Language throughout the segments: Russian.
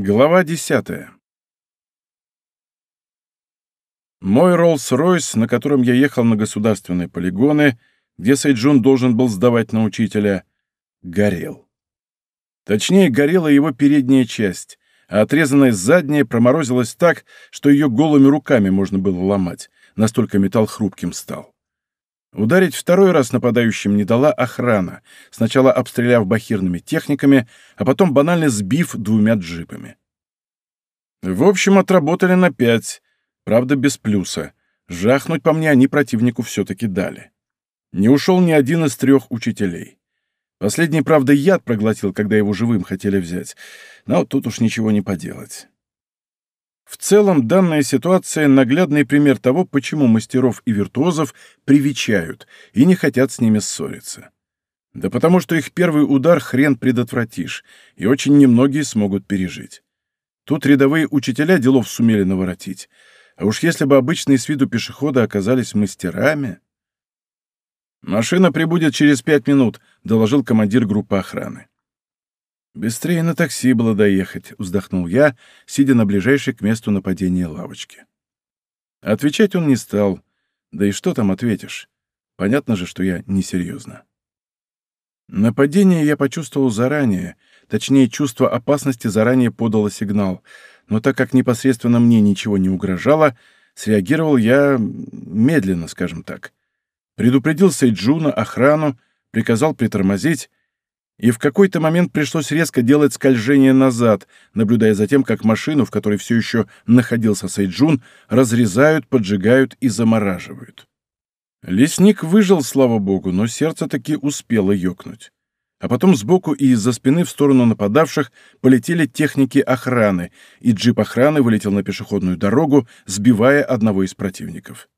Глава десятая. Мой Роллс-Ройс, на котором я ехал на государственные полигоны, где Сайджун должен был сдавать на учителя, горел. Точнее, горела его передняя часть, а отрезанная задняя проморозилась так, что ее голыми руками можно было ломать, настолько металл хрупким стал. Ударить второй раз нападающим не дала охрана, сначала обстреляв бахирными техниками, а потом банально сбив двумя джипами. В общем, отработали на пять, правда, без плюса. Жахнуть по мне они противнику все-таки дали. Не ушел ни один из трех учителей. Последний, правда, яд проглотил, когда его живым хотели взять, но тут уж ничего не поделать. В целом, данная ситуация — наглядный пример того, почему мастеров и виртуозов привечают и не хотят с ними ссориться. Да потому что их первый удар хрен предотвратишь, и очень немногие смогут пережить. Тут рядовые учителя делов сумели наворотить, а уж если бы обычные с виду пешеходы оказались мастерами... «Машина прибудет через пять минут», — доложил командир группы охраны. «Быстрее на такси было доехать», — вздохнул я, сидя на ближайшей к месту нападения лавочке. Отвечать он не стал. Да и что там ответишь? Понятно же, что я несерьезно. Нападение я почувствовал заранее, точнее, чувство опасности заранее подало сигнал, но так как непосредственно мне ничего не угрожало, среагировал я медленно, скажем так. Предупредил Сейджуна, охрану, приказал притормозить, и в какой-то момент пришлось резко делать скольжение назад, наблюдая за тем, как машину, в которой все еще находился Сайджун, разрезают, поджигают и замораживают. Лесник выжил, слава богу, но сердце таки успело ёкнуть. А потом сбоку и из-за спины в сторону нападавших полетели техники охраны, и джип охраны вылетел на пешеходную дорогу, сбивая одного из противников.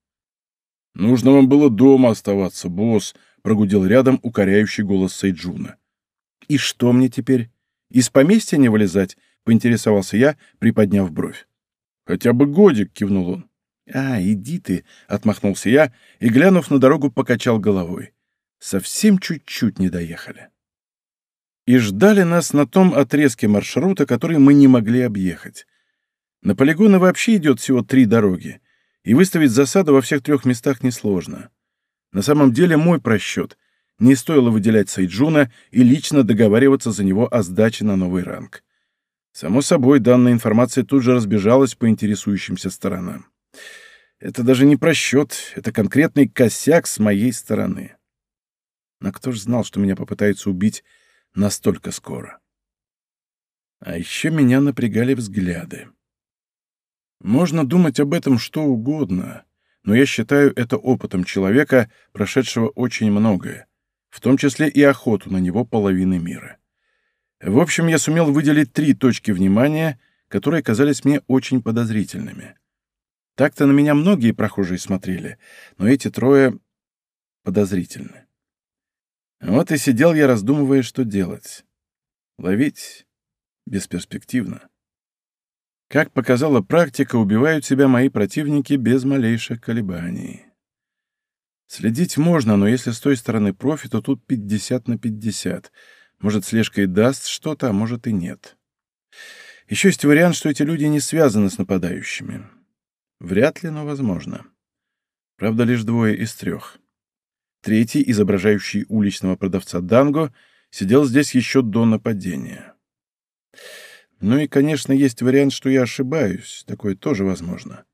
«Нужно вам было дома оставаться, босс», — прогудел рядом укоряющий голос Сайджуна. «И что мне теперь? Из поместья не вылезать?» — поинтересовался я, приподняв бровь. «Хотя бы годик», — кивнул он. «А, иди ты», — отмахнулся я и, глянув на дорогу, покачал головой. Совсем чуть-чуть не доехали. И ждали нас на том отрезке маршрута, который мы не могли объехать. На полигоны вообще идет всего три дороги, и выставить засаду во всех трех местах несложно. На самом деле мой просчет — не стоило выделять Сайджуна и лично договариваться за него о сдаче на новый ранг. Само собой, данная информация тут же разбежалась по интересующимся сторонам. Это даже не просчет, это конкретный косяк с моей стороны. Но кто ж знал, что меня попытаются убить настолько скоро? А еще меня напрягали взгляды. Можно думать об этом что угодно, но я считаю это опытом человека, прошедшего очень многое, в том числе и охоту на него половины мира. В общем, я сумел выделить три точки внимания, которые казались мне очень подозрительными. Так-то на меня многие прохожие смотрели, но эти трое подозрительны. Вот и сидел я, раздумывая, что делать. Ловить бесперспективно. Как показала практика, убивают себя мои противники без малейших колебаний. Следить можно, но если с той стороны профи, то тут 50 на 50. Может, слежка и даст что-то, а может и нет. Еще есть вариант, что эти люди не связаны с нападающими. Вряд ли, но возможно. Правда, лишь двое из трех. Третий, изображающий уличного продавца Данго, сидел здесь еще до нападения. Ну и, конечно, есть вариант, что я ошибаюсь. Такое тоже возможно.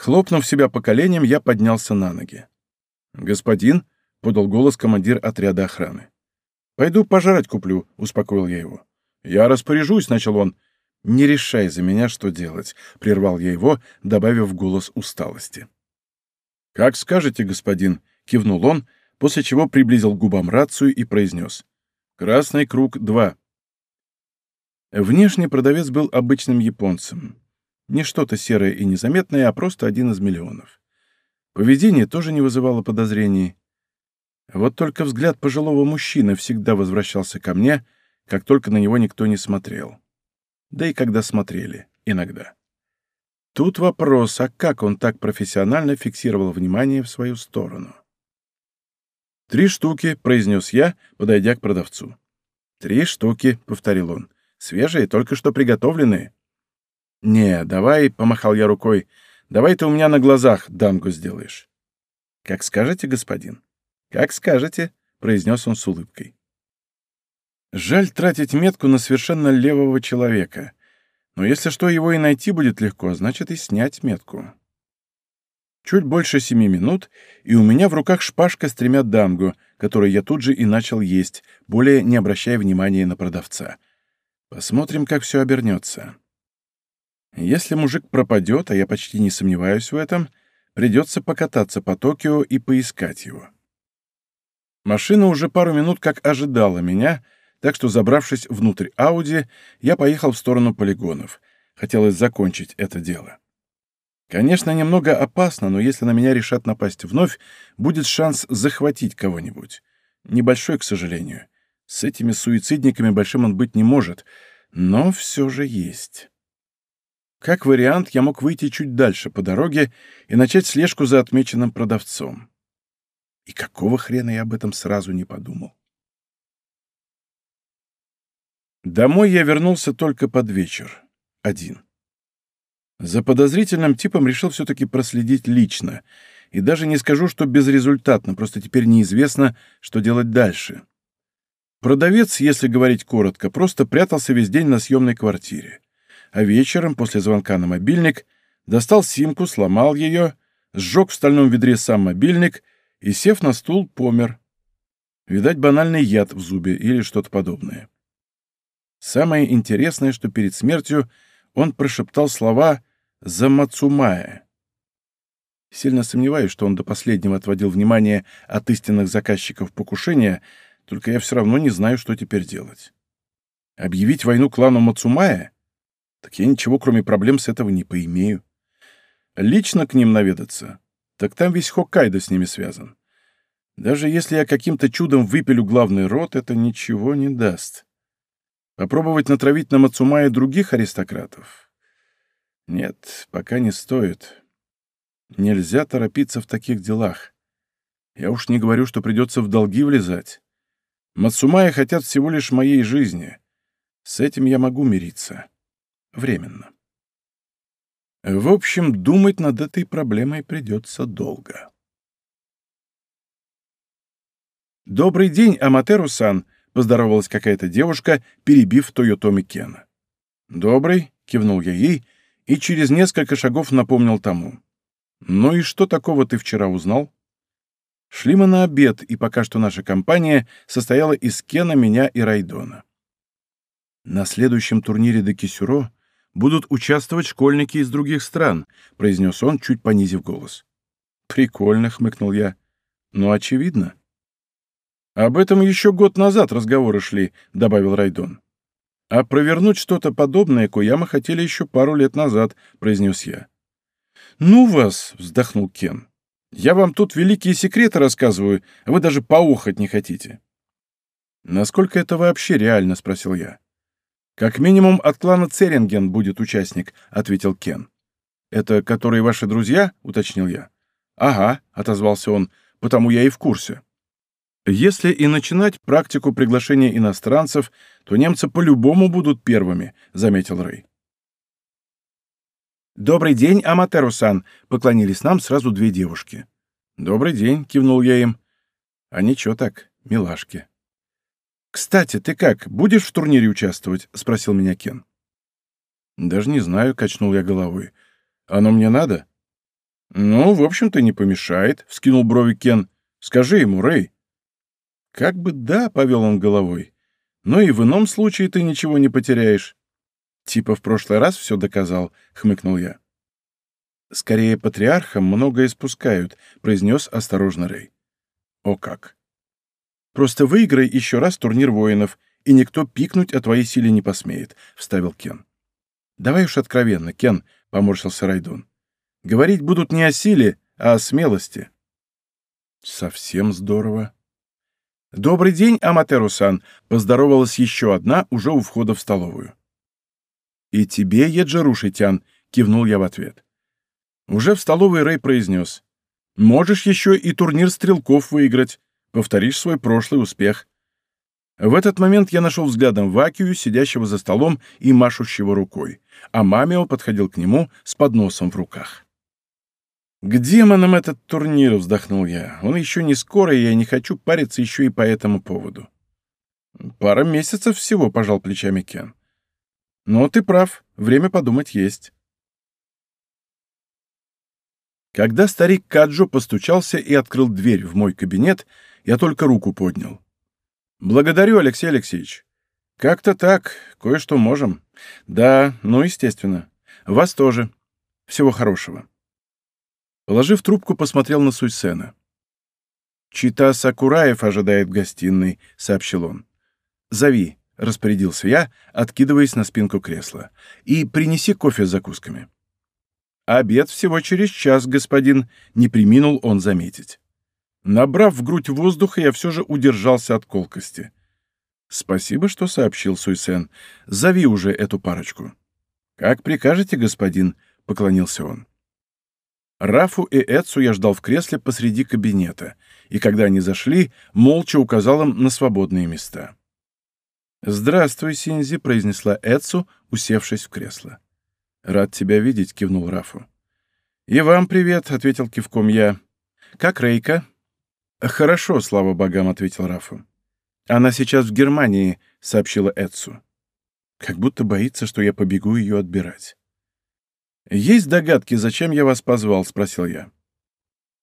Хлопнув себя по коленям, я поднялся на ноги. «Господин», — подал голос командир отряда охраны. «Пойду пожрать куплю», — успокоил я его. «Я распоряжусь», — начал он. «Не решай за меня, что делать», — прервал я его, добавив голос усталости. «Как скажете, господин», — кивнул он, после чего приблизил губам рацию и произнес. «Красный круг два». Внешне продавец был обычным японцем. Не что-то серое и незаметное, а просто один из миллионов. Поведение тоже не вызывало подозрений. Вот только взгляд пожилого мужчины всегда возвращался ко мне, как только на него никто не смотрел. Да и когда смотрели, иногда. Тут вопрос, а как он так профессионально фиксировал внимание в свою сторону? «Три штуки», — произнес я, подойдя к продавцу. «Три штуки», — повторил он. Свежие, только что приготовленные». «Не, давай», — помахал я рукой, — «давай ты у меня на глазах дамгу сделаешь». «Как скажете, господин». «Как скажете», — произнес он с улыбкой. Жаль тратить метку на совершенно левого человека. Но если что, его и найти будет легко, значит и снять метку. Чуть больше семи минут, и у меня в руках шпажка с тремя дангу, которую я тут же и начал есть, более не обращая внимания на продавца. Посмотрим, как все обернется. Если мужик пропадет, а я почти не сомневаюсь в этом, придется покататься по Токио и поискать его. Машина уже пару минут как ожидала меня, так что, забравшись внутрь Ауди, я поехал в сторону полигонов. Хотелось закончить это дело. Конечно, немного опасно, но если на меня решат напасть вновь, будет шанс захватить кого-нибудь. Небольшой, к сожалению. С этими суицидниками большим он быть не может, но все же есть. Как вариант, я мог выйти чуть дальше по дороге и начать слежку за отмеченным продавцом. И какого хрена я об этом сразу не подумал? Домой я вернулся только под вечер. Один. За подозрительным типом решил все-таки проследить лично. И даже не скажу, что безрезультатно, просто теперь неизвестно, что делать дальше. Продавец, если говорить коротко, просто прятался весь день на съемной квартире. А вечером, после звонка на мобильник, достал симку, сломал ее, сжег в стальном ведре сам мобильник и, сев на стул, помер. Видать, банальный яд в зубе или что-то подобное. Самое интересное, что перед смертью он прошептал слова за Мацумая. Сильно сомневаюсь, что он до последнего отводил внимание от истинных заказчиков покушения, только я все равно не знаю, что теперь делать. Объявить войну клану Мацумая? Так я ничего, кроме проблем, с этого не поимею. Лично к ним наведаться? Так там весь Хоккайдо с ними связан. Даже если я каким-то чудом выпилю главный рот, это ничего не даст. Попробовать натравить на Мацумая других аристократов? Нет, пока не стоит. Нельзя торопиться в таких делах. Я уж не говорю, что придется в долги влезать. Мацумая хотят всего лишь моей жизни. С этим я могу мириться. Временно. В общем, думать над этой проблемой придется долго. «Добрый день, Аматеру-сан!» — поздоровалась какая-то девушка, перебив Тойотоми Кена. «Добрый», — кивнул я ей, — и через несколько шагов напомнил тому. «Ну и что такого ты вчера узнал?» Шли мы на обед, и пока что наша компания состояла из Кена, меня и Райдона. «На следующем турнире до Кисюро будут участвовать школьники из других стран», — произнес он, чуть понизив голос. «Прикольно», — хмыкнул я. «Ну, очевидно». «Об этом еще год назад разговоры шли», — добавил Райдон. «А провернуть что-то подобное Кояма хотели еще пару лет назад», — произнес я. «Ну вас!» — вздохнул Кен. «Я вам тут великие секреты рассказываю, а вы даже поухать не хотите». «Насколько это вообще реально?» — спросил я. «Как минимум от клана Церинген будет участник», — ответил Кен. «Это которые ваши друзья?» — уточнил я. «Ага», — отозвался он, — «потому я и в курсе». Если и начинать практику приглашения иностранцев, то немцы по-любому будут первыми, заметил Рэй. «Добрый день, Аматеру-сан!» — поклонились нам сразу две девушки. «Добрый день!» — кивнул я им. «А ничего так, милашки». «Кстати, ты как, будешь в турнире участвовать?» — спросил меня Кен. «Даже не знаю», — качнул я головой. «Оно мне надо?» «Ну, в общем-то, не помешает», — вскинул брови Кен. «Скажи ему, Рэй». Как бы да, повел он головой. Но и в ином случае ты ничего не потеряешь. Типа в прошлый раз все доказал, хмыкнул я. Скорее, патриархам многое спускают, произнес осторожно Рэй. О как! Просто выиграй еще раз турнир воинов, и никто пикнуть о твоей силе не посмеет, вставил Кен. Давай уж откровенно, Кен, поморщился Райдон. Говорить будут не о силе, а о смелости. Совсем здорово. «Добрый день, Аматеру-сан!» — поздоровалась еще одна уже у входа в столовую. «И тебе, Еджарушитян!» — кивнул я в ответ. Уже в столовой Рэй произнес. «Можешь еще и турнир стрелков выиграть. Повторишь свой прошлый успех». В этот момент я нашел взглядом Вакию, сидящего за столом и машущего рукой, а Мамио подходил к нему с подносом в руках. «К демонам этот турнир!» — вздохнул я. «Он еще не скоро, и я не хочу париться еще и по этому поводу». «Пара месяцев всего», — пожал плечами Кен. «Но ты прав, время подумать есть». Когда старик Каджо постучался и открыл дверь в мой кабинет, я только руку поднял. «Благодарю, Алексей Алексеевич. Как-то так, кое-что можем. Да, ну, естественно. Вас тоже. Всего хорошего». Положив трубку, посмотрел на Суйсена. «Чита Сакураев ожидает в гостиной», — сообщил он. «Зови», — распорядился я, откидываясь на спинку кресла. «И принеси кофе с закусками». «Обед всего через час, господин», — не приминул он заметить. Набрав в грудь воздуха, я все же удержался от колкости. «Спасибо, что сообщил Суйсен. Зови уже эту парочку». «Как прикажете, господин», — поклонился он. Рафу и Эцу я ждал в кресле посреди кабинета, и когда они зашли, молча указал им на свободные места. «Здравствуй, Синзи», — произнесла Эцу, усевшись в кресло. «Рад тебя видеть», — кивнул Рафу. «И вам привет», — ответил кивком я. «Как Рейка?» «Хорошо, слава богам», — ответил Рафу. «Она сейчас в Германии», — сообщила Эдсу. «Как будто боится, что я побегу ее отбирать». «Есть догадки, зачем я вас позвал?» — спросил я.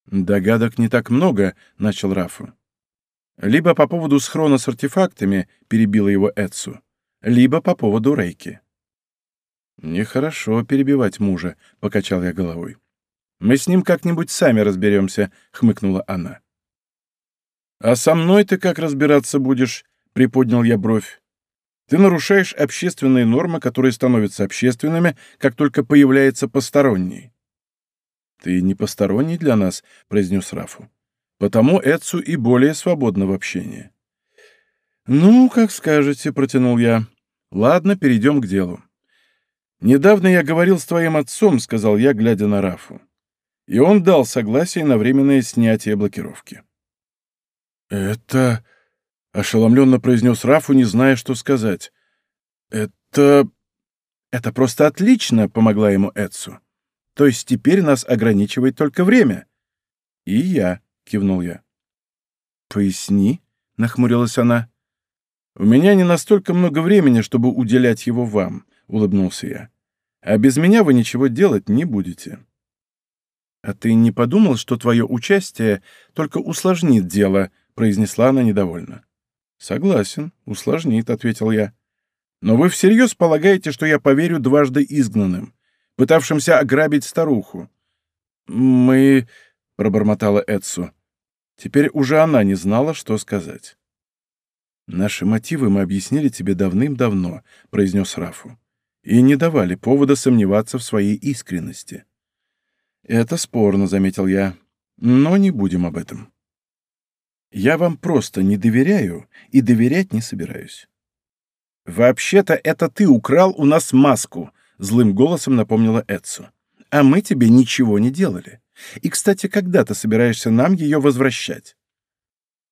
«Догадок не так много», — начал Рафу. «Либо по поводу схрона с артефактами», — перебила его Эдсу, «либо по поводу Рейки». «Нехорошо перебивать мужа», — покачал я головой. «Мы с ним как-нибудь сами разберемся», — хмыкнула она. «А со мной ты как разбираться будешь?» — приподнял я бровь. «Ты нарушаешь общественные нормы, которые становятся общественными, как только появляется посторонний». «Ты не посторонний для нас», — произнес Рафу. «Потому Эцу и более свободна в общении». «Ну, как скажете», — протянул я. «Ладно, перейдем к делу». «Недавно я говорил с твоим отцом», — сказал я, глядя на Рафу. И он дал согласие на временное снятие блокировки. «Это...» — ошеломленно произнес Рафу, не зная, что сказать. «Это... это просто отлично», — помогла ему Эдсу. «То есть теперь нас ограничивает только время». «И я», — кивнул я. «Поясни», — нахмурилась она. «У меня не настолько много времени, чтобы уделять его вам», — улыбнулся я. «А без меня вы ничего делать не будете». «А ты не подумал, что твое участие только усложнит дело?» Произнесла она недовольно. «Согласен, усложнит», — ответил я. «Но вы всерьез полагаете, что я поверю дважды изгнанным, пытавшимся ограбить старуху?» «Мы...» — пробормотала Эдсу. Теперь уже она не знала, что сказать. «Наши мотивы мы объяснили тебе давным-давно», — произнес Рафу, «и не давали повода сомневаться в своей искренности». «Это спорно», — заметил я, — «но не будем об этом». Я вам просто не доверяю и доверять не собираюсь. «Вообще-то это ты украл у нас маску», — злым голосом напомнила Эдсу. «А мы тебе ничего не делали. И, кстати, когда ты собираешься нам ее возвращать?»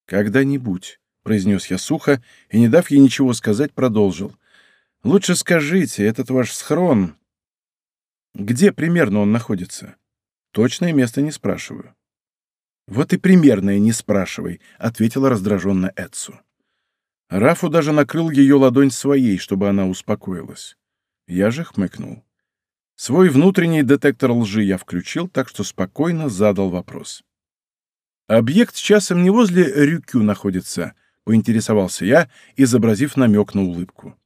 «Когда-нибудь», — произнес я сухо и, не дав ей ничего сказать, продолжил. «Лучше скажите, этот ваш схрон...» «Где примерно он находится?» «Точное место не спрашиваю». «Вот и примерное не спрашивай», — ответила раздраженно Эдсу. Рафу даже накрыл ее ладонь своей, чтобы она успокоилась. Я же хмыкнул. Свой внутренний детектор лжи я включил, так что спокойно задал вопрос. «Объект часом не возле Рюкю находится?» — поинтересовался я, изобразив намек на улыбку.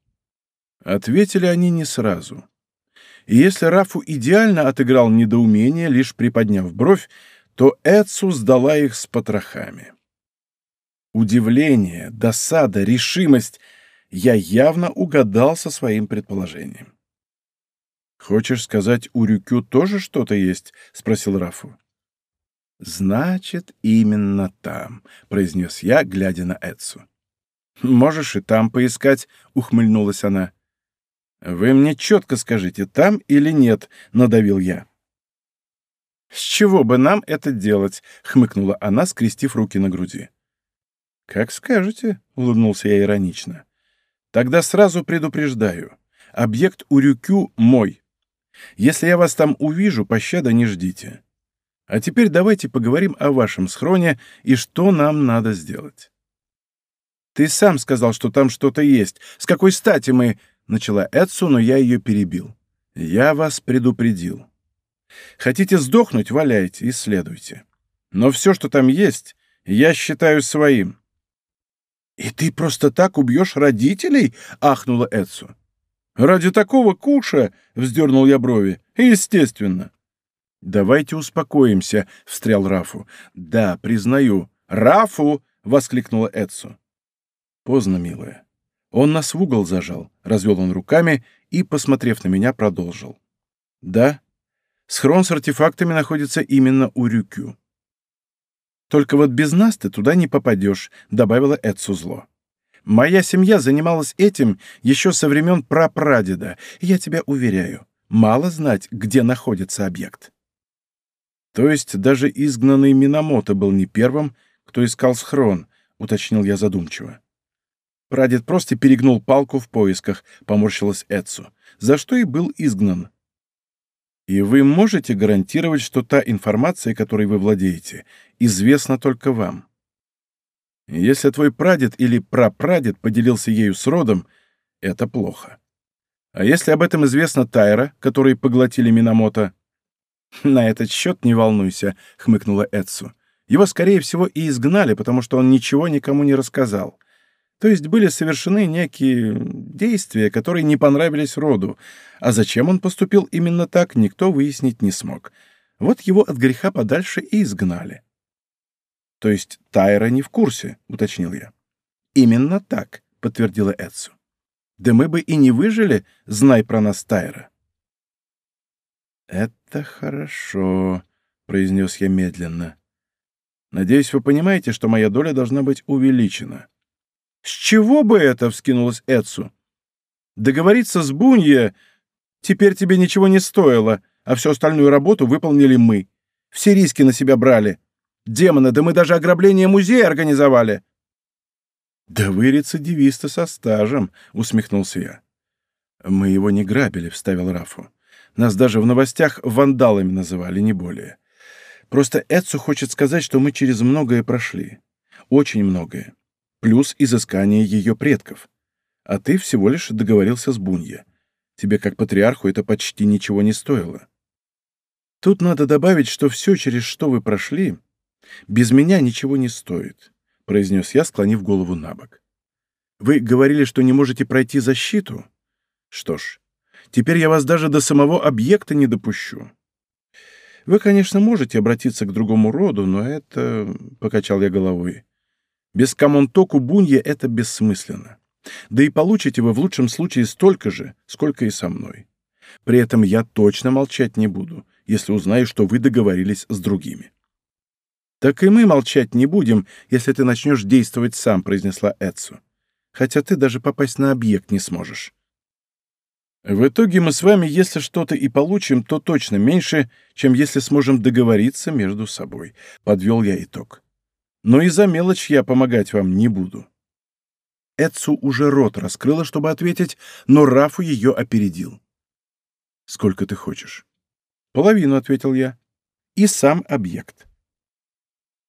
Ответили они не сразу. И если Рафу идеально отыграл недоумение, лишь приподняв бровь, то Эцу сдала их с потрохами. Удивление, досада, решимость — я явно угадал со своим предположением. «Хочешь сказать, у Рюкю тоже что-то есть?» — спросил Рафу. «Значит, именно там», — произнес я, глядя на Эцу. «Можешь и там поискать», — ухмыльнулась она. «Вы мне четко скажите, там или нет», — надавил я. «С чего бы нам это делать?» — хмыкнула она, скрестив руки на груди. «Как скажете», — улыбнулся я иронично. «Тогда сразу предупреждаю. Объект Урюкю мой. Если я вас там увижу, пощады не ждите. А теперь давайте поговорим о вашем схроне и что нам надо сделать». «Ты сам сказал, что там что-то есть. С какой стати мы...» — начала Эдсу, но я ее перебил. «Я вас предупредил. Хотите сдохнуть — валяйте, исследуйте. Но все, что там есть, я считаю своим». «И ты просто так убьешь родителей?» — ахнула Эдсу. «Ради такого куша!» — вздернул я брови. «Естественно!» «Давайте успокоимся», — встрял Рафу. «Да, признаю». «Рафу!» — воскликнула Эдсу. Поздно, милая. Он нас в угол зажал, развел он руками и, посмотрев на меня, продолжил. Да, схрон с артефактами находится именно у Рюкю. Только вот без нас ты туда не попадешь, добавила Эдсу зло. Моя семья занималась этим еще со времен прапрадеда, я тебя уверяю, мало знать, где находится объект. То есть даже изгнанный Минамото был не первым, кто искал схрон, уточнил я задумчиво. Прадед просто перегнул палку в поисках, поморщилась Эдсу, за что и был изгнан. И вы можете гарантировать, что та информация, которой вы владеете, известна только вам. Если твой прадед или прапрадед поделился ею с родом, это плохо. А если об этом известно Тайра, которые поглотили Минамото? На этот счет не волнуйся, хмыкнула Эдсу. Его, скорее всего, и изгнали, потому что он ничего никому не рассказал. То есть были совершены некие действия, которые не понравились роду, а зачем он поступил именно так, никто выяснить не смог. Вот его от греха подальше и изгнали. То есть Тайра не в курсе, уточнил я. Именно так, подтвердила Эдсу. Да мы бы и не выжили, знай про нас Тайра. Это хорошо, произнес я медленно. Надеюсь, вы понимаете, что моя доля должна быть увеличена. «С чего бы это?» — вскинулась Эцу. «Договориться с Бунье теперь тебе ничего не стоило, а всю остальную работу выполнили мы. Все риски на себя брали. Демоны, да мы даже ограбление музея организовали!» «Да вы рецидивисты со стажем», — усмехнулся я. «Мы его не грабили», — вставил Рафу. «Нас даже в новостях вандалами называли, не более. Просто Эцу хочет сказать, что мы через многое прошли. Очень многое плюс изыскание ее предков. А ты всего лишь договорился с Бунья. Тебе, как патриарху, это почти ничего не стоило. Тут надо добавить, что все, через что вы прошли, без меня ничего не стоит, — произнес я, склонив голову на бок. Вы говорили, что не можете пройти защиту? Что ж, теперь я вас даже до самого объекта не допущу. Вы, конечно, можете обратиться к другому роду, но это... — покачал я головой. Без Камонтоку Бунья это бессмысленно. Да и получите вы в лучшем случае столько же, сколько и со мной. При этом я точно молчать не буду, если узнаю, что вы договорились с другими. «Так и мы молчать не будем, если ты начнешь действовать сам», — произнесла Эдсу. «Хотя ты даже попасть на объект не сможешь». «В итоге мы с вами, если что-то и получим, то точно меньше, чем если сможем договориться между собой», — подвел я итог но и за мелочь я помогать вам не буду». Эдсу уже рот раскрыла, чтобы ответить, но Рафу ее опередил. «Сколько ты хочешь?» «Половину», — ответил я. «И сам объект».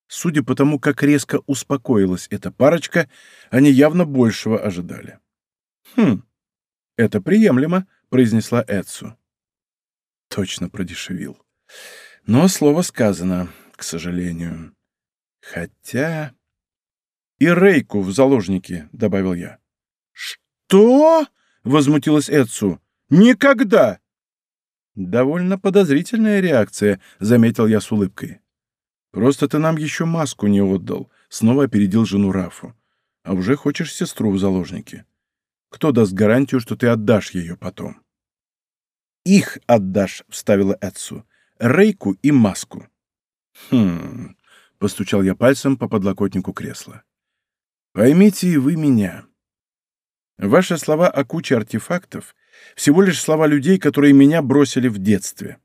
Судя по тому, как резко успокоилась эта парочка, они явно большего ожидали. «Хм, это приемлемо», — произнесла Эдсу. Точно продешевил. Но слово сказано, к сожалению. Хотя... И Рейку в заложники, — добавил я. «Что?» — возмутилась Эдсу. «Никогда!» «Довольно подозрительная реакция», — заметил я с улыбкой. «Просто ты нам еще маску не отдал», — снова опередил жену Рафу. «А уже хочешь сестру в заложники. Кто даст гарантию, что ты отдашь ее потом?» «Их отдашь», — вставила Эдсу. «Рейку и маску». «Хм, Постучал я пальцем по подлокотнику кресла. Поймите и вы меня. Ваши слова о куче артефактов — всего лишь слова людей, которые меня бросили в детстве.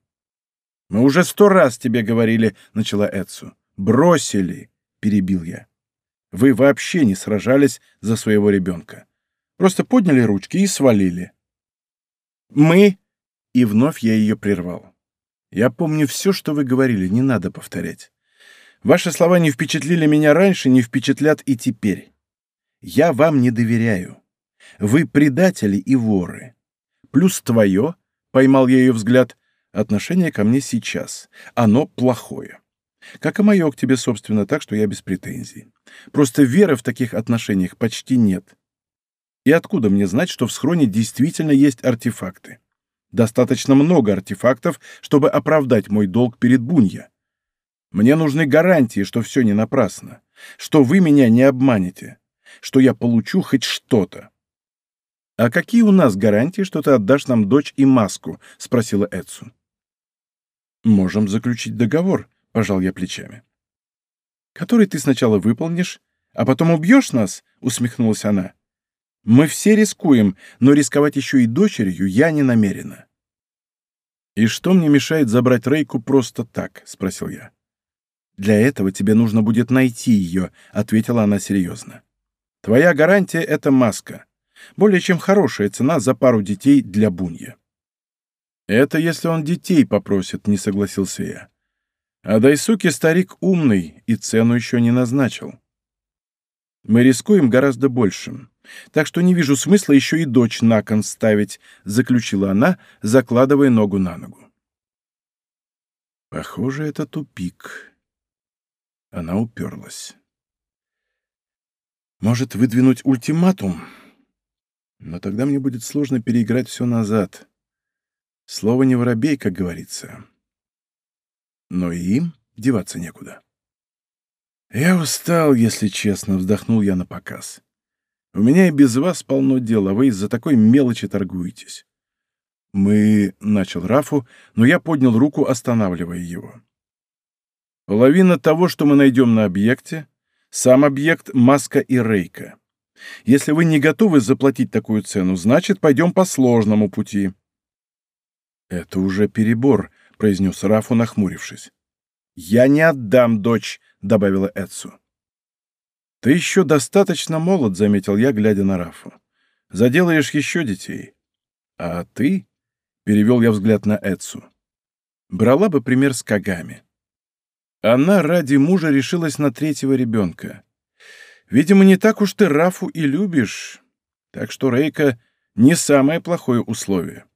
«Мы уже сто раз тебе говорили», — начала Эдсу. «Бросили», — перебил я. Вы вообще не сражались за своего ребенка. Просто подняли ручки и свалили. Мы... И вновь я ее прервал. Я помню все, что вы говорили, не надо повторять. Ваши слова не впечатлили меня раньше, не впечатлят и теперь. Я вам не доверяю. Вы предатели и воры. Плюс твое, поймал я ее взгляд, отношение ко мне сейчас. Оно плохое. Как и мое к тебе, собственно, так что я без претензий. Просто веры в таких отношениях почти нет. И откуда мне знать, что в схроне действительно есть артефакты? Достаточно много артефактов, чтобы оправдать мой долг перед Бунья. Мне нужны гарантии, что все не напрасно, что вы меня не обманете, что я получу хоть что-то. «А какие у нас гарантии, что ты отдашь нам дочь и маску?» — спросила Эдсу. «Можем заключить договор», — пожал я плечами. «Который ты сначала выполнишь, а потом убьешь нас?» — усмехнулась она. Мы все рискуем, но рисковать еще и дочерью я не намерена. «И что мне мешает забрать Рейку просто так?» — спросил я. «Для этого тебе нужно будет найти ее», — ответила она серьезно. «Твоя гарантия — это маска. Более чем хорошая цена за пару детей для Бунья». «Это если он детей попросит», — не согласился я. «А Дайсуки старик умный и цену еще не назначил. Мы рискуем гораздо большим. Так что не вижу смысла еще и дочь на кон ставить», — заключила она, закладывая ногу на ногу. Похоже, это тупик. Она уперлась. Может, выдвинуть ультиматум? Но тогда мне будет сложно переиграть все назад. Слово не воробей, как говорится. Но и им деваться некуда. Я устал, если честно, вздохнул я на показ. У меня и без вас полно дел, а вы из-за такой мелочи торгуетесь. Мы... — начал Рафу, но я поднял руку, останавливая его. Половина того, что мы найдем на объекте, сам объект — маска и рейка. Если вы не готовы заплатить такую цену, значит, пойдем по сложному пути. Это уже перебор, — произнес Рафу, нахмурившись. «Я не отдам дочь», — добавила Эдсу. «Ты еще достаточно молод», — заметил я, глядя на Рафу. «Заделаешь еще детей. А ты...» — перевел я взгляд на Эдсу. «Брала бы пример с Кагами. Она ради мужа решилась на третьего ребенка. Видимо, не так уж ты Рафу и любишь. Так что, Рейка, не самое плохое условие».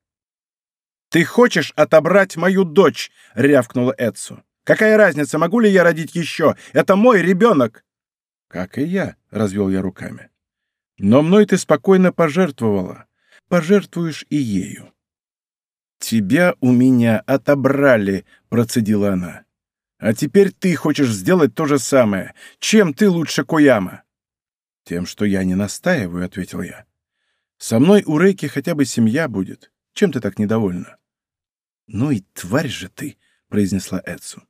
«Ты хочешь отобрать мою дочь?» — рявкнула Эдсу. «Какая разница, могу ли я родить еще? Это мой ребенок!» «Как и я», — развел я руками. «Но мной ты спокойно пожертвовала. Пожертвуешь и ею». «Тебя у меня отобрали», — процедила она. «А теперь ты хочешь сделать то же самое. Чем ты лучше Кояма?» «Тем, что я не настаиваю», — ответил я. «Со мной у Рейки хотя бы семья будет. Чем ты так недовольна?» «Ну и тварь же ты», — произнесла Эдсу.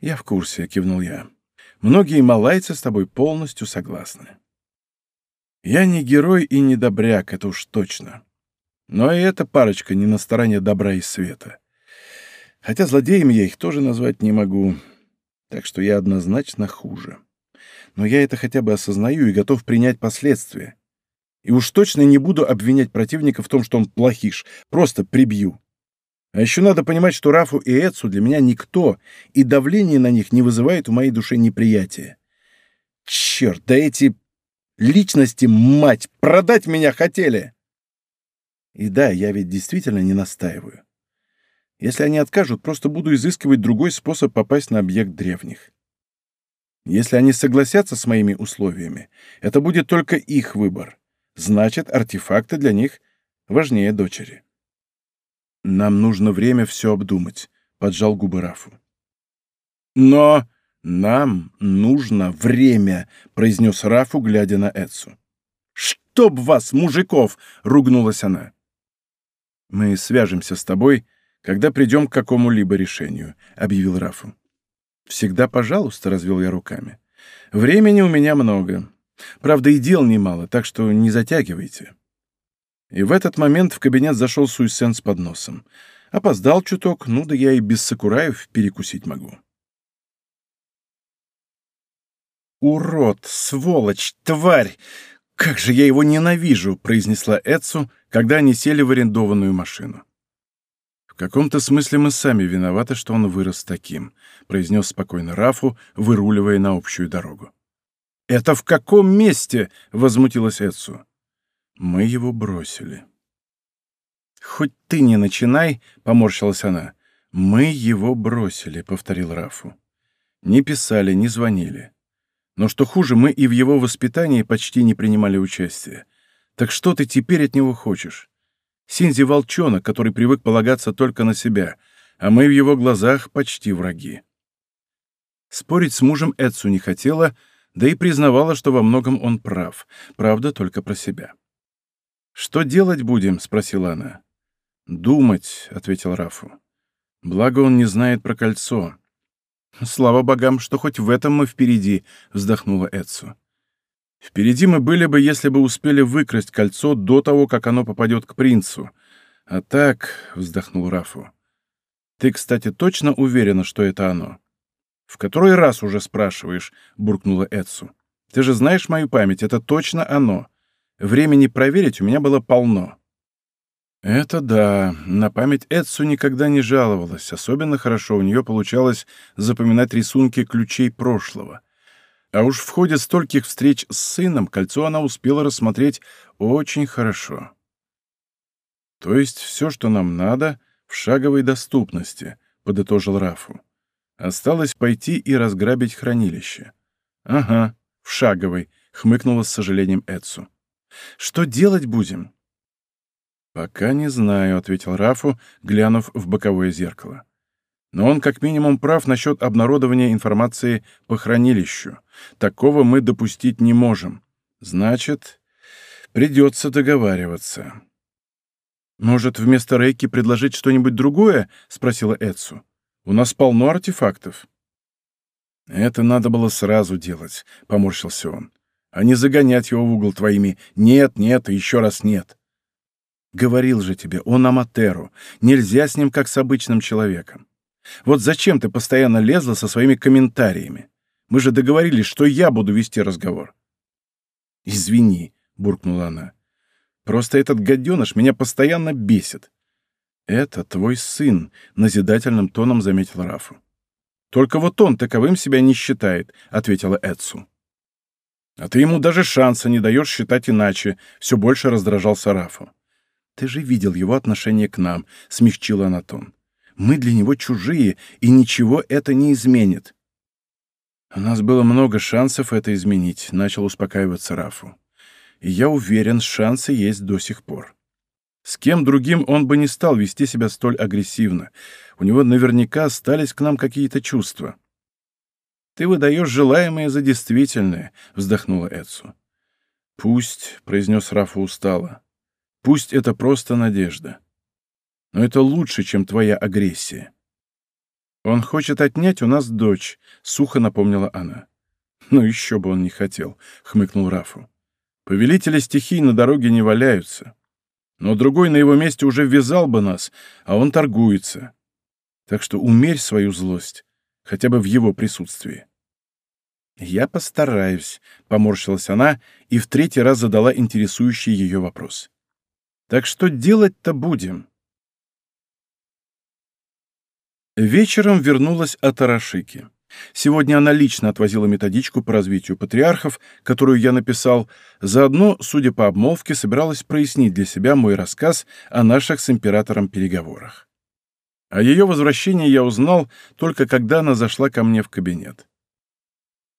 «Я в курсе», — кивнул я. Многие малайцы с тобой полностью согласны. Я не герой и не добряк, это уж точно. Но и эта парочка не на стороне добра и света. Хотя злодеями я их тоже назвать не могу, так что я однозначно хуже. Но я это хотя бы осознаю и готов принять последствия. И уж точно не буду обвинять противника в том, что он плохиш, просто прибью. А еще надо понимать, что Рафу и Эцу для меня никто, и давление на них не вызывает в моей душе неприятия. Черт, да эти личности, мать, продать меня хотели! И да, я ведь действительно не настаиваю. Если они откажут, просто буду изыскивать другой способ попасть на объект древних. Если они согласятся с моими условиями, это будет только их выбор. Значит, артефакты для них важнее дочери. «Нам нужно время все обдумать», — поджал губы Рафу. «Но нам нужно время», — произнес Рафу, глядя на Эдсу. «Чтоб вас, мужиков!» — ругнулась она. «Мы свяжемся с тобой, когда придем к какому-либо решению», — объявил Рафу. «Всегда пожалуйста», — развел я руками. «Времени у меня много. Правда, и дел немало, так что не затягивайте». И в этот момент в кабинет зашел Суйсен с подносом. Опоздал чуток, ну да я и без Сакураев перекусить могу. «Урод, сволочь, тварь! Как же я его ненавижу!» — произнесла Эдсу, когда они сели в арендованную машину. «В каком-то смысле мы сами виноваты, что он вырос таким», — произнес спокойно Рафу, выруливая на общую дорогу. «Это в каком месте?» — возмутилась Эдсу. «Мы его бросили». «Хоть ты не начинай», — поморщилась она. «Мы его бросили», — повторил Рафу. «Не писали, не звонили. Но что хуже, мы и в его воспитании почти не принимали участия. Так что ты теперь от него хочешь? Синзи — волчонок, который привык полагаться только на себя, а мы в его глазах почти враги». Спорить с мужем Эдсу не хотела, да и признавала, что во многом он прав, правда, только про себя. «Что делать будем?» — спросила она. «Думать», — ответил Рафу. «Благо он не знает про кольцо». «Слава богам, что хоть в этом мы впереди», — вздохнула Эдсу. «Впереди мы были бы, если бы успели выкрасть кольцо до того, как оно попадет к принцу. А так», — вздохнул Рафу. «Ты, кстати, точно уверена, что это оно?» «В который раз уже спрашиваешь?» — буркнула Эдсу. «Ты же знаешь мою память, это точно оно. Времени проверить у меня было полно». Это да, на память Эдсу никогда не жаловалась, особенно хорошо у нее получалось запоминать рисунки ключей прошлого. А уж в ходе стольких встреч с сыном кольцо она успела рассмотреть очень хорошо. То есть все, что нам надо, в шаговой доступности, подытожил Рафу. Осталось пойти и разграбить хранилище. Ага, в шаговой, хмыкнула с сожалением Эдсу. Что делать будем? «Пока не знаю», — ответил Рафу, глянув в боковое зеркало. «Но он как минимум прав насчет обнародования информации по хранилищу. Такого мы допустить не можем. Значит, придется договариваться». «Может, вместо Рейки предложить что-нибудь другое?» — спросила Эдсу. «У нас полно артефактов». «Это надо было сразу делать», — поморщился он, «а не загонять его в угол твоими «нет, нет» и еще раз «нет». Говорил же тебе, он аматеру. Нельзя с ним как с обычным человеком. Вот зачем ты постоянно лезла со своими комментариями? Мы же договорились, что я буду вести разговор. Извини, буркнула она. Просто этот гаденыш меня постоянно бесит. Это твой сын, назидательным тоном заметил Рафу. Только вот он таковым себя не считает, ответила Эдсу. А ты ему даже шанса не даешь считать иначе, все больше раздражался Рафу. «Ты же видел его отношение к нам», — смягчила она тон. «Мы для него чужие, и ничего это не изменит». «У нас было много шансов это изменить», — начал успокаиваться Рафу. «И я уверен, шансы есть до сих пор. С кем другим он бы не стал вести себя столь агрессивно. У него наверняка остались к нам какие-то чувства». «Ты выдаешь желаемое за действительное», — вздохнула Эдсу. «Пусть», — произнес Рафа устало. Пусть это просто надежда. Но это лучше, чем твоя агрессия. Он хочет отнять у нас дочь, сухо напомнила она. Ну еще бы он не хотел, хмыкнул Рафу. Повелители стихий на дороге не валяются. Но другой на его месте уже ввязал бы нас, а он торгуется. Так что умерь свою злость, хотя бы в его присутствии. «Я постараюсь», — поморщилась она и в третий раз задала интересующий ее вопрос. Так что делать-то будем? Вечером вернулась от Арашики. Сегодня она лично отвозила методичку по развитию патриархов, которую я написал, заодно, судя по обмолвке, собиралась прояснить для себя мой рассказ о наших с императором переговорах. О ее возвращении я узнал только когда она зашла ко мне в кабинет.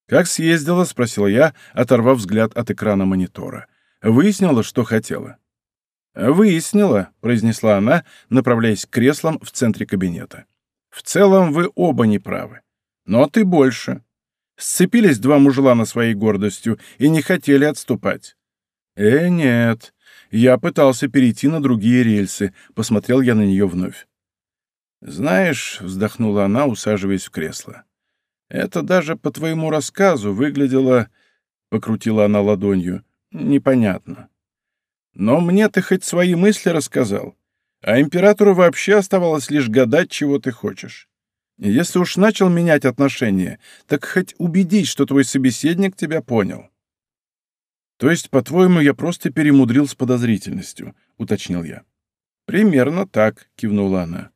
«Как съездила?» — спросил я, оторвав взгляд от экрана монитора. «Выяснила, что хотела?» «Выяснила», — произнесла она, направляясь к креслам в центре кабинета. «В целом вы оба неправы. Но ты больше. Сцепились два мужлана своей гордостью и не хотели отступать». «Э, нет. Я пытался перейти на другие рельсы», — посмотрел я на нее вновь. «Знаешь», — вздохнула она, усаживаясь в кресло, — «это даже по твоему рассказу выглядело...» — покрутила она ладонью. «Непонятно. Но мне ты хоть свои мысли рассказал, а императору вообще оставалось лишь гадать, чего ты хочешь. Если уж начал менять отношения, так хоть убедить, что твой собеседник тебя понял. То есть, по-твоему, я просто перемудрил с подозрительностью, уточнил я. Примерно так, кивнула она.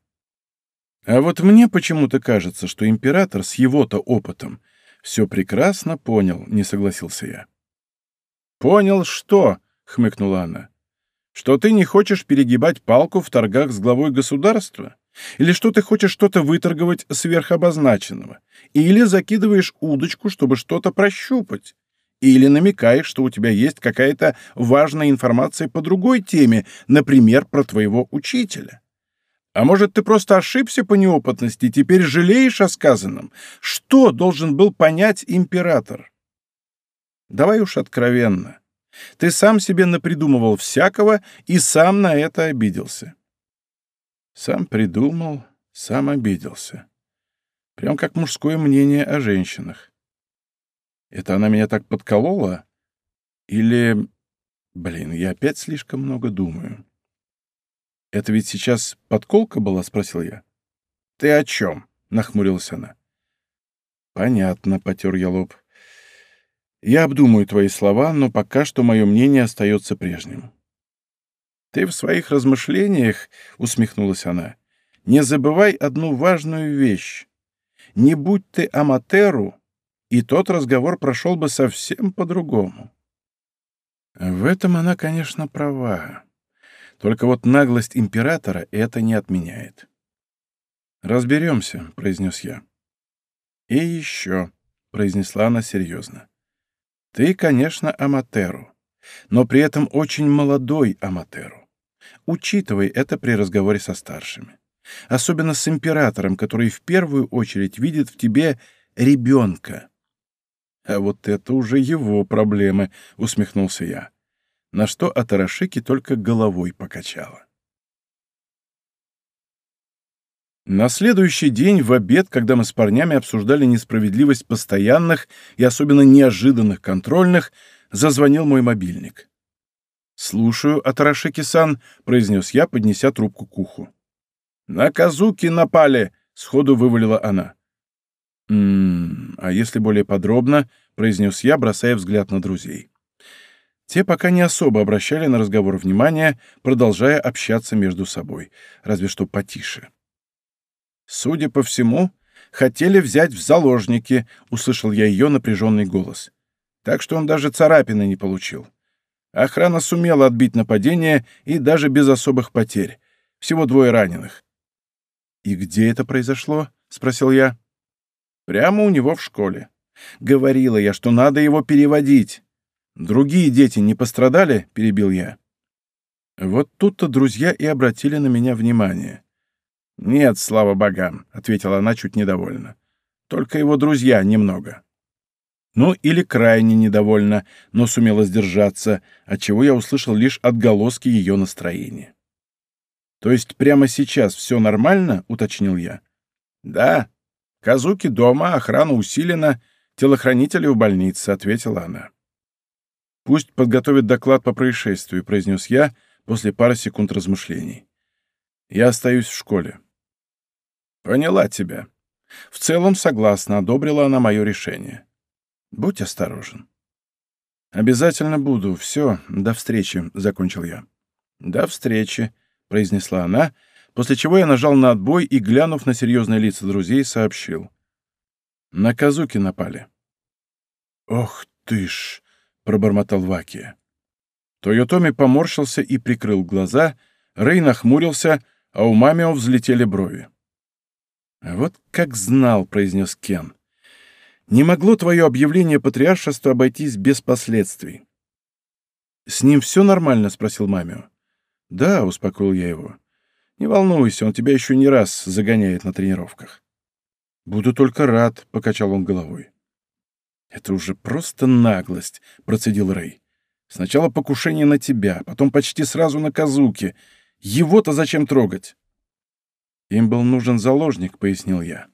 А вот мне почему-то кажется, что император с его-то опытом все прекрасно понял, не согласился я. Понял что? хмыкнула она. Что ты не хочешь перегибать палку в торгах с главой государства? Или что ты хочешь что-то выторговать сверхобозначенного? Или закидываешь удочку, чтобы что-то прощупать? Или намекаешь, что у тебя есть какая-то важная информация по другой теме, например, про твоего учителя? А может, ты просто ошибся по неопытности и теперь жалеешь о сказанном? Что должен был понять император? Давай уж откровенно. Ты сам себе напридумывал всякого и сам на это обиделся. Сам придумал, сам обиделся. Прям как мужское мнение о женщинах. Это она меня так подколола? Или... Блин, я опять слишком много думаю. «Это ведь сейчас подколка была?» — спросил я. «Ты о чем?» — нахмурилась она. «Понятно», — потер я лоб. «Я обдумаю твои слова, но пока что мое мнение остается прежним». «Ты в своих размышлениях», — усмехнулась она, — «не забывай одну важную вещь. Не будь ты аматеру, и тот разговор прошел бы совсем по-другому». В этом она, конечно, права. Только вот наглость императора это не отменяет. «Разберемся», — произнес я. «И еще», — произнесла она серьезно. «Ты, конечно, аматеру, но при этом очень молодой аматеру. Учитывай это при разговоре со старшими. Особенно с императором, который в первую очередь видит в тебе ребенка. А вот это уже его проблемы, усмехнулся я. На что Атарашики только головой покачала. На следующий день в обед, когда мы с парнями обсуждали несправедливость постоянных и особенно неожиданных контрольных, зазвонил мой мобильник. «Слушаю, Атарашики-сан», — произнес я, поднеся трубку к уху. «На Казуки напали!» — сходу вывалила она. «М-м, а если более подробно?» — произнес я, бросая взгляд на друзей. Те пока не особо обращали на разговор внимания, продолжая общаться между собой, разве что потише. «Судя по всему, хотели взять в заложники», — услышал я ее напряженный голос. «Так что он даже царапины не получил. Охрана сумела отбить нападение и даже без особых потерь. Всего двое раненых. «И где это произошло?» — спросил я. «Прямо у него в школе. Говорила я, что надо его переводить. Другие дети не пострадали?» — перебил я. Вот тут-то друзья и обратили на меня внимание. «Нет, слава богам», — ответила она чуть недовольно. «Только его друзья немного». Ну, или крайне недовольна, но сумела сдержаться, отчего я услышал лишь отголоски ее настроения. «То есть прямо сейчас все нормально?» — уточнил я. «Да. Казуки дома, охрана усилена, телохранители в больнице», — ответила она. «Пусть подготовит доклад по происшествию», — произнес я после пары секунд размышлений. «Я остаюсь в школе». «Поняла тебя. В целом согласна, одобрила она мое решение». Будь осторожен. Обязательно буду. Все, до встречи, закончил я. До встречи, произнесла она, после чего я нажал на отбой и, глянув на серьезные лица друзей, сообщил. На Казуки напали. Ох ты ж, пробормотал Ваки. Тойотоми поморщился и прикрыл глаза, Рэй нахмурился, а у Мамио взлетели брови. «Вот как знал», — произнес Кен. Не могло твое объявление патриаршества обойтись без последствий. «С ним все нормально?» — спросил Мамио. «Да», — успокоил я его. «Не волнуйся, он тебя еще не раз загоняет на тренировках». «Буду только рад», — покачал он головой. «Это уже просто наглость», — процедил Рэй. «Сначала покушение на тебя, потом почти сразу на Казуки. Его-то зачем трогать?» «Им был нужен заложник», — пояснил я.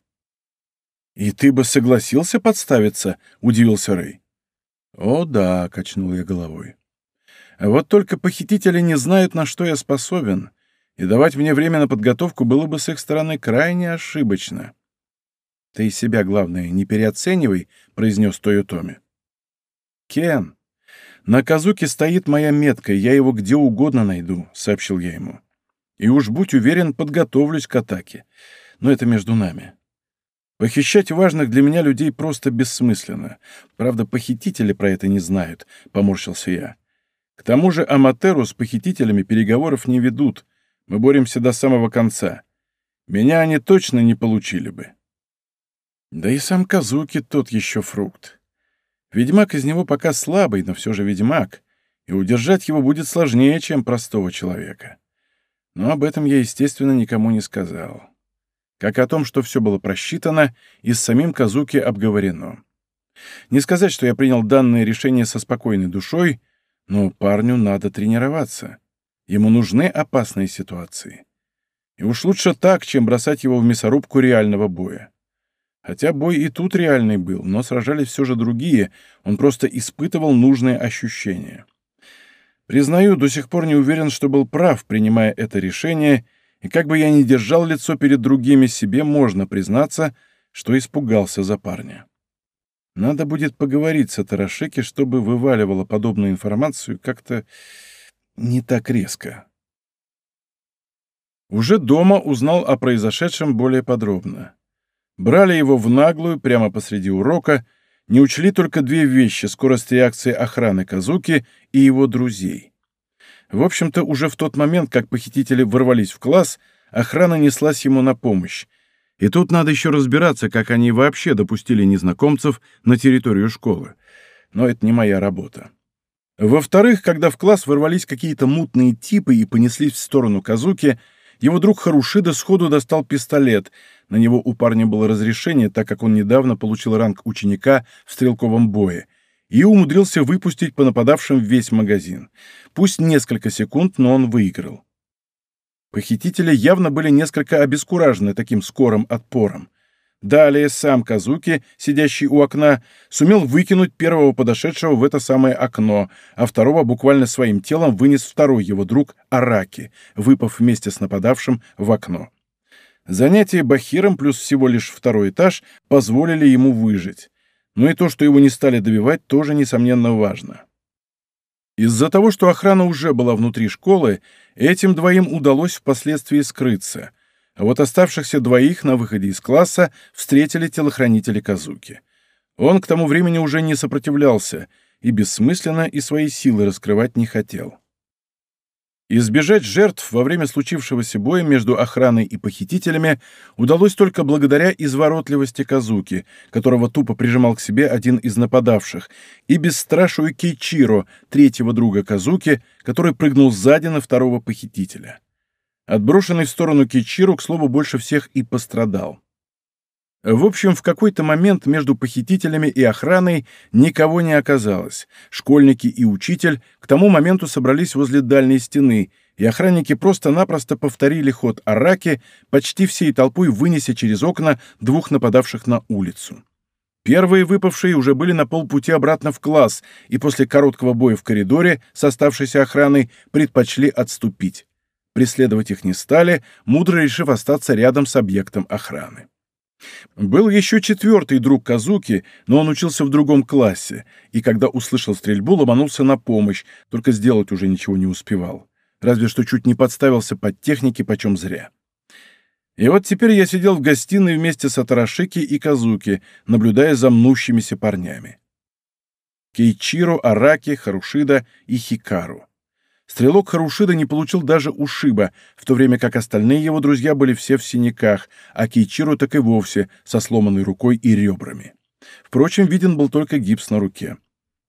«И ты бы согласился подставиться?» — удивился Рэй. «О да», — качнул я головой. «Вот только похитители не знают, на что я способен, и давать мне время на подготовку было бы с их стороны крайне ошибочно. Ты себя, главное, не переоценивай, произнес Тойотоми. Кен, на Казуке стоит моя метка, я его где угодно найду, сообщил я ему. И уж будь уверен, подготовлюсь к атаке. Но это между нами. Похищать важных для меня людей просто бессмысленно. Правда, похитители про это не знают, — поморщился я. К тому же Аматеру с похитителями переговоров не ведут. Мы боремся до самого конца. Меня они точно не получили бы. Да и сам Казуки тот еще фрукт. Ведьмак из него пока слабый, но все же ведьмак, и удержать его будет сложнее, чем простого человека. Но об этом я, естественно, никому не сказал как о том, что все было просчитано и с самим Казуки обговорено. Не сказать, что я принял данное решение со спокойной душой, но парню надо тренироваться. Ему нужны опасные ситуации. И уж лучше так, чем бросать его в мясорубку реального боя. Хотя бой и тут реальный был, но сражались все же другие, он просто испытывал нужные ощущения. Признаю, до сих пор не уверен, что был прав, принимая это решение — и как бы я ни держал лицо перед другими, себе можно признаться, что испугался за парня. Надо будет поговорить с Атарашеки, чтобы вываливала подобную информацию как-то не так резко. Уже дома узнал о произошедшем более подробно. Брали его в наглую прямо посреди урока, не учли только две вещи — скорость реакции охраны Казуки и его друзей. В общем-то, уже в тот момент, как похитители ворвались в класс, охрана неслась ему на помощь. И тут надо еще разбираться, как они вообще допустили незнакомцев на территорию школы. Но это не моя работа. Во-вторых, когда в класс ворвались какие-то мутные типы и понеслись в сторону Казуки, его друг Харушида сходу достал пистолет. На него у парня было разрешение, так как он недавно получил ранг ученика в стрелковом бое — и умудрился выпустить по нападавшим весь магазин. Пусть несколько секунд, но он выиграл. Похитители явно были несколько обескуражены таким скорым отпором. Далее сам Казуки, сидящий у окна, сумел выкинуть первого подошедшего в это самое окно, а второго буквально своим телом вынес второй его друг Араки, выпав вместе с нападавшим в окно. Занятие Бахиром плюс всего лишь второй этаж позволили ему выжить но и то, что его не стали добивать, тоже, несомненно, важно. Из-за того, что охрана уже была внутри школы, этим двоим удалось впоследствии скрыться, а вот оставшихся двоих на выходе из класса встретили телохранители Казуки. Он к тому времени уже не сопротивлялся и бессмысленно и свои силы раскрывать не хотел. Избежать жертв во время случившегося боя между охраной и похитителями удалось только благодаря изворотливости Казуки, которого тупо прижимал к себе один из нападавших, и бесстрашию Кейчиро, третьего друга Казуки, который прыгнул сзади на второго похитителя. Отброшенный в сторону Кейчиро, к слову, больше всех и пострадал. В общем, в какой-то момент между похитителями и охраной никого не оказалось. Школьники и учитель к тому моменту собрались возле дальней стены, и охранники просто-напросто повторили ход Араки, почти всей толпой вынеся через окна двух нападавших на улицу. Первые выпавшие уже были на полпути обратно в класс, и после короткого боя в коридоре с оставшейся охраной предпочли отступить. Преследовать их не стали, мудро решив остаться рядом с объектом охраны. Был еще четвертый друг Казуки, но он учился в другом классе, и когда услышал стрельбу, ломанулся на помощь, только сделать уже ничего не успевал. Разве что чуть не подставился под техники почем зря. И вот теперь я сидел в гостиной вместе с Атарашики и Казуки, наблюдая за мнущимися парнями. Кейчиро, Араки, Харушида и Хикару. Стрелок Харушида не получил даже ушиба, в то время как остальные его друзья были все в синяках, а Кейчиру так и вовсе со сломанной рукой и ребрами. Впрочем, виден был только гипс на руке.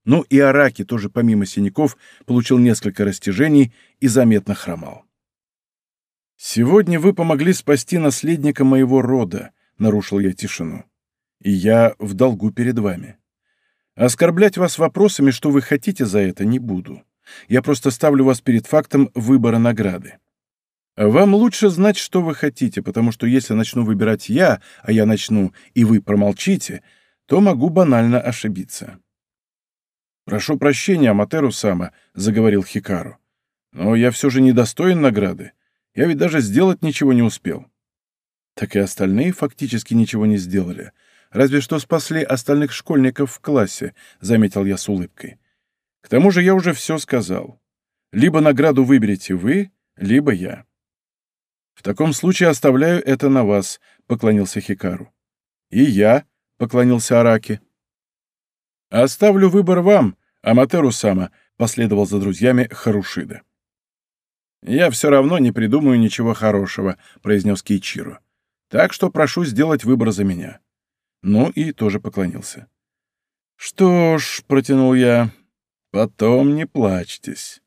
Ну и Араки тоже помимо синяков получил несколько растяжений и заметно хромал. «Сегодня вы помогли спасти наследника моего рода», — нарушил я тишину. «И я в долгу перед вами. Оскорблять вас вопросами, что вы хотите за это, не буду. Я просто ставлю вас перед фактом выбора награды. Вам лучше знать, что вы хотите, потому что если начну выбирать я, а я начну, и вы промолчите, то могу банально ошибиться. «Прошу прощения, Аматеру-сама», — заговорил Хикару. «Но я все же недостоин награды. Я ведь даже сделать ничего не успел». Так и остальные фактически ничего не сделали. Разве что спасли остальных школьников в классе, заметил я с улыбкой. К тому же я уже все сказал. Либо награду выберете вы, либо я. В таком случае оставляю это на вас, поклонился Хикару. И я, поклонился Араки. Оставлю выбор вам, Аматеру Сама, последовал за друзьями Харушида. «Я все равно не придумаю ничего хорошего», — произнес Кейчиро. «Так что прошу сделать выбор за меня». Ну и тоже поклонился. «Что ж», — протянул я, — «потом не плачьтесь».